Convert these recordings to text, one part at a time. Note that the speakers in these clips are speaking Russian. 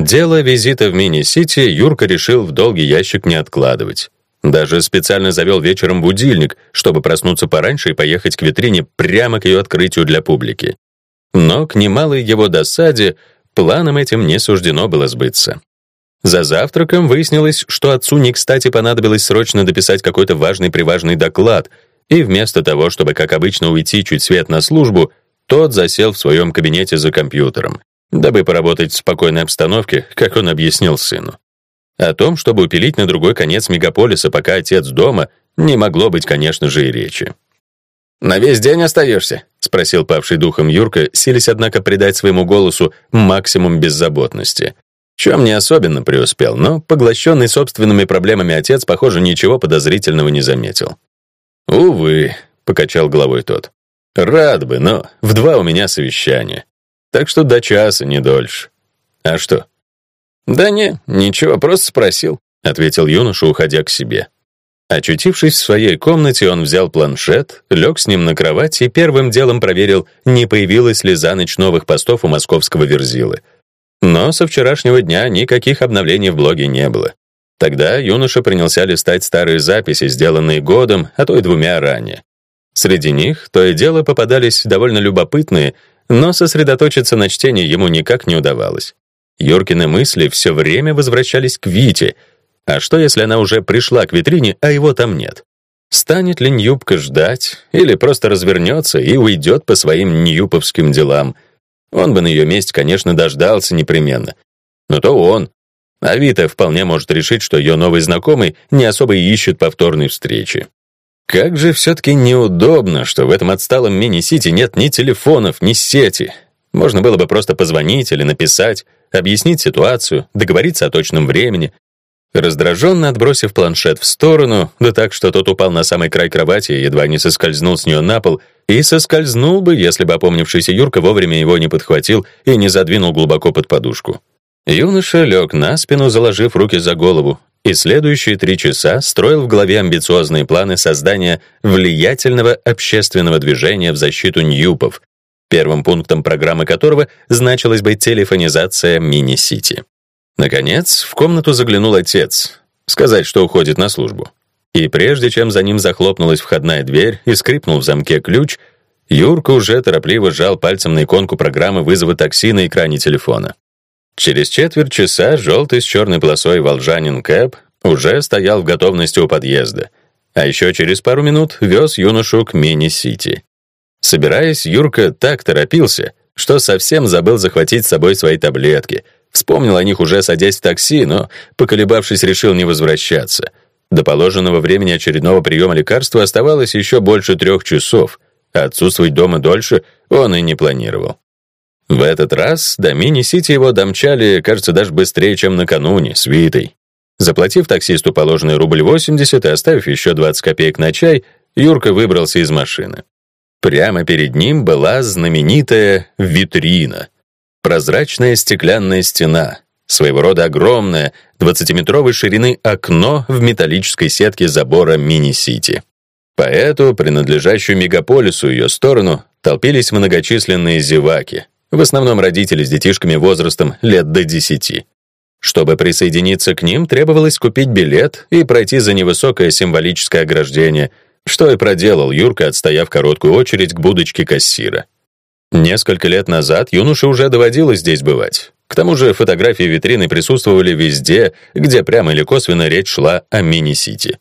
Дело визита в мини-сити Юрка решил в долгий ящик не откладывать. Даже специально завел вечером будильник, чтобы проснуться пораньше и поехать к витрине прямо к ее открытию для публики. Но к немалой его досаде планам этим не суждено было сбыться. За завтраком выяснилось, что отцу не кстати понадобилось срочно дописать какой-то важный-приважный доклад, и вместо того, чтобы, как обычно, уйти чуть свет на службу, тот засел в своем кабинете за компьютером, дабы поработать в спокойной обстановке, как он объяснил сыну. О том, чтобы упилить на другой конец мегаполиса, пока отец дома, не могло быть, конечно же, и речи. «На весь день остаешься?» — спросил павший духом Юрка, силясь, однако, придать своему голосу максимум беззаботности. Чем не особенно преуспел, но поглощенный собственными проблемами отец, похоже, ничего подозрительного не заметил. «Увы», — покачал головой тот. «Рад бы, но в два у меня совещание. Так что до часа, не дольше. А что?» «Да не, ничего, просто спросил», — ответил юноша, уходя к себе. Очутившись в своей комнате, он взял планшет, лег с ним на кровать и первым делом проверил, не появилось ли за ночь новых постов у московского Верзилы. Но со вчерашнего дня никаких обновлений в блоге не было. Тогда юноша принялся листать старые записи, сделанные годом, а то и двумя ранее. Среди них то и дело попадались довольно любопытные, но сосредоточиться на чтении ему никак не удавалось. Юркины мысли все время возвращались к Вите — а что, если она уже пришла к витрине, а его там нет? Станет ли Ньюбка ждать или просто развернется и уйдет по своим ньюповским делам? Он бы на ее месте, конечно, дождался непременно. Но то он. А Вита вполне может решить, что ее новый знакомый не особо ищет повторной встречи. Как же все-таки неудобно, что в этом отсталом мини-сити нет ни телефонов, ни сети. Можно было бы просто позвонить или написать, объяснить ситуацию, договориться о точном времени, Раздраженно отбросив планшет в сторону, да так, что тот упал на самый край кровати и едва не соскользнул с нее на пол, и соскользнул бы, если бы опомнившийся Юрка вовремя его не подхватил и не задвинул глубоко под подушку. Юноша лег на спину, заложив руки за голову, и следующие три часа строил в голове амбициозные планы создания влиятельного общественного движения в защиту Ньюпов, первым пунктом программы которого значилась бы телефонизация мини-сити. Наконец, в комнату заглянул отец, сказать, что уходит на службу. И прежде чем за ним захлопнулась входная дверь и скрипнул в замке ключ, Юрка уже торопливо сжал пальцем на иконку программы вызова такси на экране телефона. Через четверть часа желтый с черной полосой волжанин Кэп уже стоял в готовности у подъезда, а еще через пару минут вез юношу к мини-сити. Собираясь, Юрка так торопился, что совсем забыл захватить с собой свои таблетки — Вспомнил о них уже садясь в такси, но, поколебавшись, решил не возвращаться. До положенного времени очередного приема лекарства оставалось еще больше трех часов, а отсутствовать дома дольше он и не планировал. В этот раз до мини-сити его домчали, кажется, даже быстрее, чем накануне, с Витой. Заплатив таксисту положенный рубль 80 и оставив еще 20 копеек на чай, Юрка выбрался из машины. Прямо перед ним была знаменитая витрина — Прозрачная стеклянная стена, своего рода огромное, 20-метровой ширины окно в металлической сетке забора мини-сити. По эту, принадлежащую мегаполису ее сторону, толпились многочисленные зеваки, в основном родители с детишками возрастом лет до 10. Чтобы присоединиться к ним, требовалось купить билет и пройти за невысокое символическое ограждение, что и проделал Юрка, отстояв короткую очередь к будочке кассира. Несколько лет назад юноше уже доводилось здесь бывать. К тому же фотографии витрины присутствовали везде, где прямо или косвенно речь шла о мини-сити.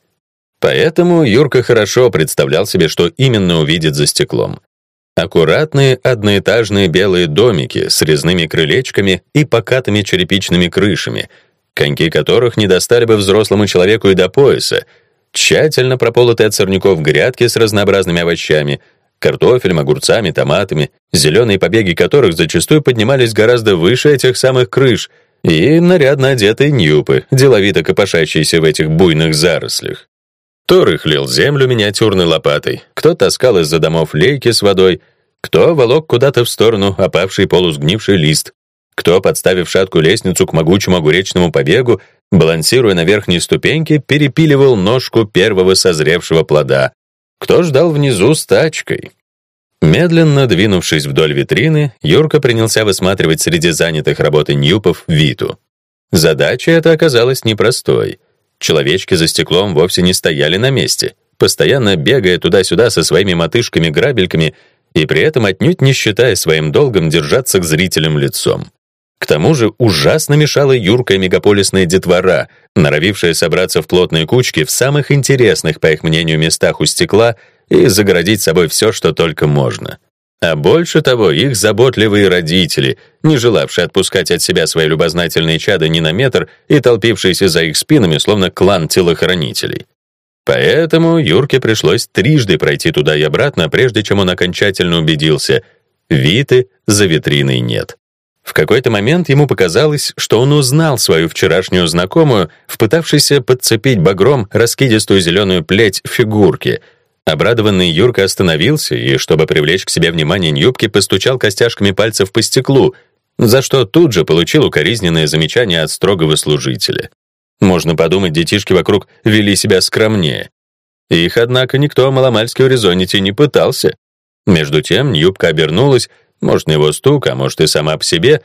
Поэтому Юрка хорошо представлял себе, что именно увидит за стеклом. Аккуратные одноэтажные белые домики с резными крылечками и покатыми черепичными крышами, коньки которых не достали бы взрослому человеку и до пояса, тщательно прополотые от сорняков грядки с разнообразными овощами — картофелем, огурцами, томатами, зеленые побеги которых зачастую поднимались гораздо выше этих самых крыш, и нарядно одетые ньюпы, деловито копошащиеся в этих буйных зарослях. Кто рыхлил землю миниатюрной лопатой, кто таскал из-за домов лейки с водой, кто волок куда-то в сторону опавший полусгнивший лист, кто, подставив шаткую лестницу к могучему огуречному побегу, балансируя на верхней ступеньке, перепиливал ножку первого созревшего плода, кто ждал внизу с тачкой. Медленно двинувшись вдоль витрины, Юрка принялся высматривать среди занятых работой Ньюпов Виту. Задача эта оказалась непростой. Человечки за стеклом вовсе не стояли на месте, постоянно бегая туда-сюда со своими мотышками-грабельками и при этом отнюдь не считая своим долгом держаться к зрителям лицом. К тому же ужасно мешала юркая мегаполисная детвора, норовившая собраться в плотные кучки в самых интересных, по их мнению, местах у стекла и загородить собой все, что только можно. А больше того, их заботливые родители, не желавшие отпускать от себя свои любознательные чады ни на метр и толпившиеся за их спинами, словно клан телохранителей. Поэтому Юрке пришлось трижды пройти туда и обратно, прежде чем он окончательно убедился — Виты за витриной нет. В какой-то момент ему показалось, что он узнал свою вчерашнюю знакомую, впытавшейся подцепить багром раскидистую зеленую плеть фигурки. Обрадованный Юрка остановился и, чтобы привлечь к себе внимание Нюбки, постучал костяшками пальцев по стеклу, за что тут же получил укоризненное замечание от строгого служителя. Можно подумать, детишки вокруг вели себя скромнее. Их, однако, никто маломальски урезонить и не пытался. Между тем Нюбка обернулась, может, на его стук, а может и сама по себе,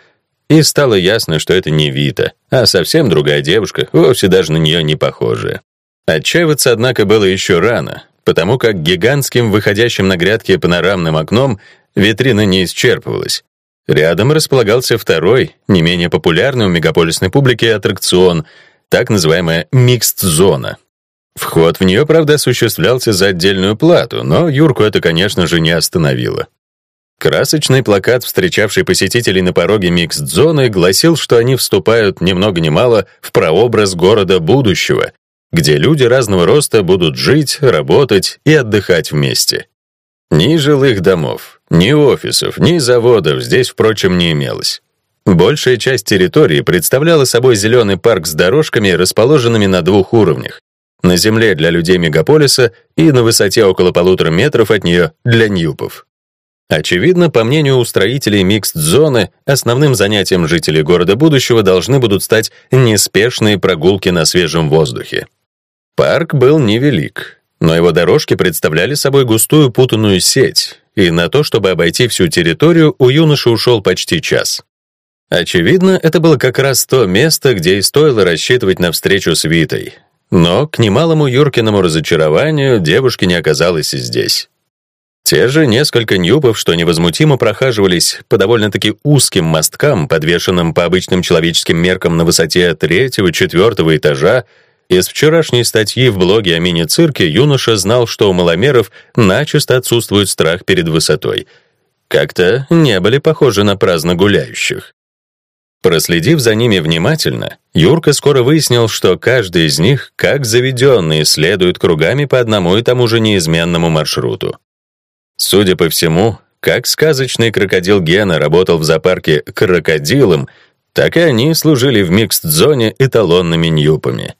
и стало ясно, что это не Вита, а совсем другая девушка, вовсе даже на нее не похожая. Отчаиваться, однако, было еще рано, потому как гигантским, выходящим на грядки панорамным окном, витрина не исчерпывалась. Рядом располагался второй, не менее популярный у мегаполисной публики аттракцион, так называемая микст-зона. Вход в нее, правда, осуществлялся за отдельную плату, но Юрку это, конечно же, не остановило. Красочный плакат, встречавший посетителей на пороге микс-зоны, гласил, что они вступают ни много ни мало в прообраз города будущего, где люди разного роста будут жить, работать и отдыхать вместе. Ни жилых домов, ни офисов, ни заводов здесь, впрочем, не имелось. Большая часть территории представляла собой зеленый парк с дорожками, расположенными на двух уровнях. На земле для людей мегаполиса и на высоте около полутора метров от нее для ньюпов. Очевидно, по мнению устроителей микст-зоны, основным занятием жителей города будущего должны будут стать неспешные прогулки на свежем воздухе. Парк был невелик, но его дорожки представляли собой густую путанную сеть, и на то, чтобы обойти всю территорию, у юноши ушел почти час. Очевидно, это было как раз то место, где и стоило рассчитывать на встречу с Витой. Но, к немалому Юркиному разочарованию, девушки не оказалось и здесь. Те же несколько ньюпов, что невозмутимо прохаживались по довольно-таки узким мосткам, подвешенным по обычным человеческим меркам на высоте третьего-четвертого этажа, из вчерашней статьи в блоге о мини-цирке юноша знал, что у маломеров начисто отсутствует страх перед высотой. Как-то не были похожи на праздно гуляющих. Проследив за ними внимательно, Юрка скоро выяснил, что каждый из них, как заведенный, следует кругами по одному и тому же неизменному маршруту. Судя по всему, как сказочный крокодил Гена работал в зоопарке крокодилом, так и они служили в микст-зоне эталонными ньюпами.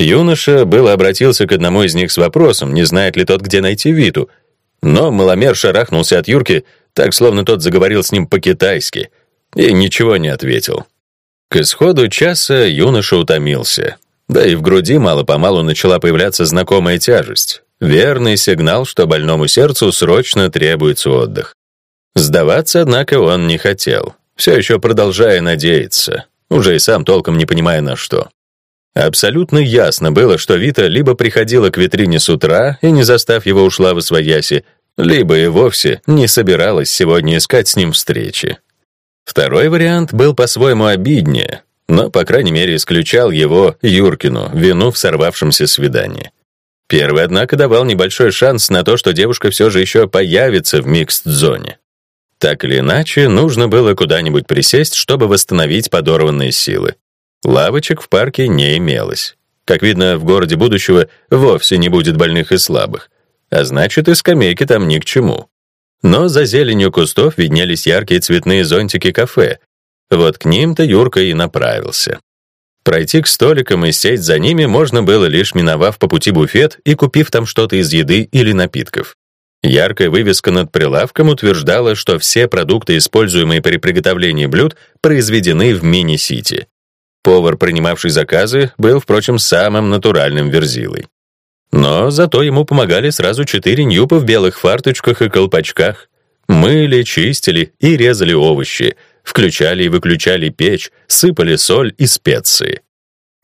Юноша было обратился к одному из них с вопросом, не знает ли тот, где найти Виту, но маломер шарахнулся от Юрки, так словно тот заговорил с ним по-китайски, и ничего не ответил. К исходу часа юноша утомился, да и в груди мало-помалу начала появляться знакомая тяжесть. Верный сигнал, что больному сердцу срочно требуется отдых. Сдаваться, однако, он не хотел, все еще продолжая надеяться, уже и сам толком не понимая на что. Абсолютно ясно было, что Вита либо приходила к витрине с утра и, не застав его, ушла в освояси, либо и вовсе не собиралась сегодня искать с ним встречи. Второй вариант был по-своему обиднее, но, по крайней мере, исключал его, Юркину, вину в сорвавшемся свидании. Первый, однако, давал небольшой шанс на то, что девушка все же еще появится в микст-зоне. Так или иначе, нужно было куда-нибудь присесть, чтобы восстановить подорванные силы. Лавочек в парке не имелось. Как видно, в городе будущего вовсе не будет больных и слабых. А значит, и скамейки там ни к чему. Но за зеленью кустов виднелись яркие цветные зонтики кафе. Вот к ним-то Юрка и направился. Пройти к столикам и сесть за ними можно было лишь миновав по пути буфет и купив там что-то из еды или напитков. Яркая вывеска над прилавком утверждала, что все продукты, используемые при приготовлении блюд, произведены в мини-сити. Повар, принимавший заказы, был, впрочем, самым натуральным верзилой. Но зато ему помогали сразу четыре ньюпа в белых фарточках и колпачках. Мыли, чистили и резали овощи, включали и выключали печь, сыпали соль и специи.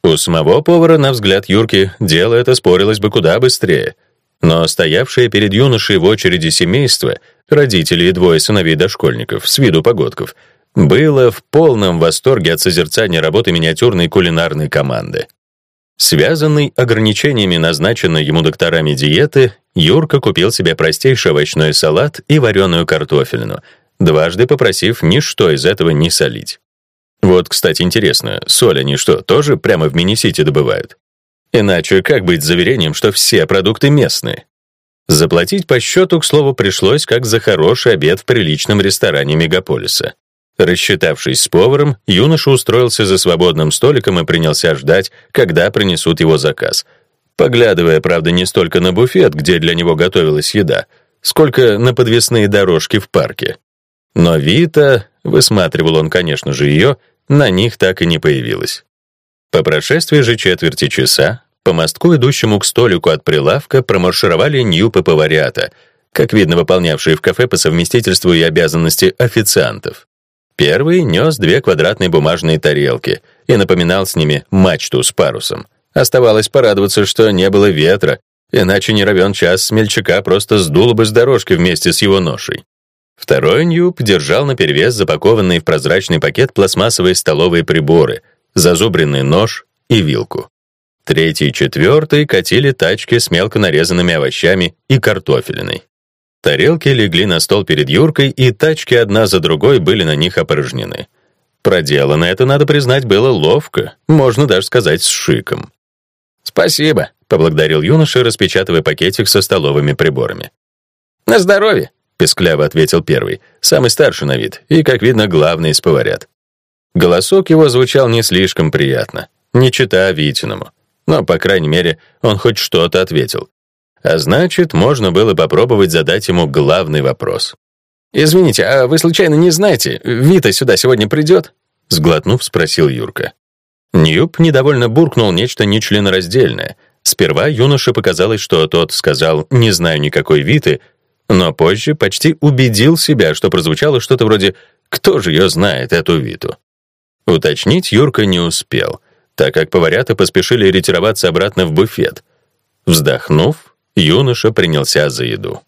У самого повара, на взгляд Юрки, дело это спорилось бы куда быстрее. Но стоявшее перед юношей в очереди семейство, родители и двое сыновей-дошкольников, с виду погодков, было в полном восторге от созерцания работы миниатюрной кулинарной команды. Связанный ограничениями назначенной ему докторами диеты, Юрка купил себе простейший овощной салат и вареную картофелину, дважды попросив ничто из этого не солить. Вот, кстати, интересно, соль они что, тоже прямо в мини-сити добывают? Иначе как быть заверением, что все продукты местные? Заплатить по счету, к слову, пришлось как за хороший обед в приличном ресторане мегаполиса. Рассчитавшись с поваром, юноша устроился за свободным столиком и принялся ждать, когда принесут его заказ. Поглядывая, правда, не столько на буфет, где для него готовилась еда, сколько на подвесные дорожки в парке. Но Вита, высматривал он, конечно же, ее, на них так и не появилась. По прошествии же четверти часа по мостку, идущему к столику от прилавка, промаршировали Ньюп и поварята, как видно, выполнявшие в кафе по совместительству и обязанности официантов. Первый нес две квадратные бумажные тарелки и напоминал с ними мачту с парусом. Оставалось порадоваться, что не было ветра, иначе не равен час смельчака просто сдуло бы с дорожки вместе с его ношей. Второй Ньюб держал наперевес запакованные в прозрачный пакет пластмассовые столовые приборы, зазубренный нож и вилку. Третий и четвертый катили тачки с мелко нарезанными овощами и картофелиной. Тарелки легли на стол перед Юркой, и тачки одна за другой были на них опорожнены. Проделано это, надо признать, было ловко, можно даже сказать, с шиком. «Спасибо», — поблагодарил юноша, распечатывая пакетик со столовыми приборами. «На здоровье», — пескляво ответил первый, самый старший на вид, и, как видно, главный из поварят. Голосок его звучал не слишком приятно, не чита Витиному, но, по крайней мере, он хоть что-то ответил. А значит, можно было попробовать задать ему главный вопрос. «Извините, а вы случайно не знаете, Вита сюда сегодня придет?» Сглотнув, спросил Юрка. Ньюб недовольно буркнул нечто нечленораздельное. Сперва юноше показалось, что тот сказал «не знаю никакой Виты», но позже почти убедил себя, что прозвучало что-то вроде «кто же ее знает, эту Виту?». Уточнить Юрка не успел, так как поварята поспешили ретироваться обратно в буфет. Вздохнув, юноша принялся за еду.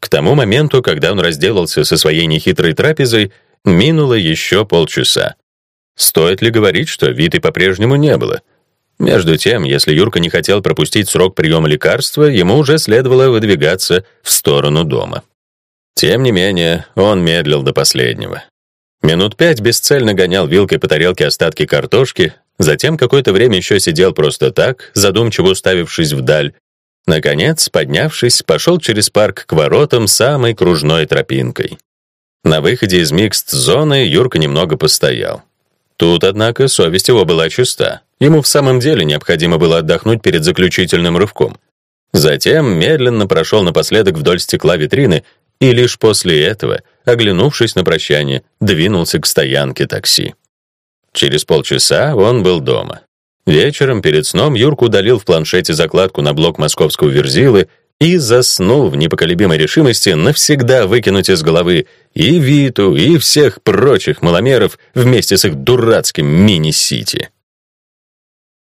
К тому моменту, когда он разделался со своей нехитрой трапезой, минуло еще полчаса. Стоит ли говорить, что Виты по-прежнему не было? Между тем, если Юрка не хотел пропустить срок приема лекарства, ему уже следовало выдвигаться в сторону дома. Тем не менее, он медлил до последнего. Минут пять бесцельно гонял вилкой по тарелке остатки картошки, затем какое-то время еще сидел просто так, задумчиво уставившись вдаль. Наконец, поднявшись, пошел через парк к воротам самой кружной тропинкой. На выходе из микст-зоны Юрка немного постоял. Тут, однако, совесть его была чиста. Ему в самом деле необходимо было отдохнуть перед заключительным рывком. Затем медленно прошел напоследок вдоль стекла витрины и лишь после этого, оглянувшись на прощание, двинулся к стоянке такси. Через полчаса он был дома. Вечером перед сном Юрку удалил в планшете закладку на блок московского Верзилы и заснул в непоколебимой решимости навсегда выкинуть из головы и Виту, и всех прочих маломеров вместе с их дурацким мини-сити.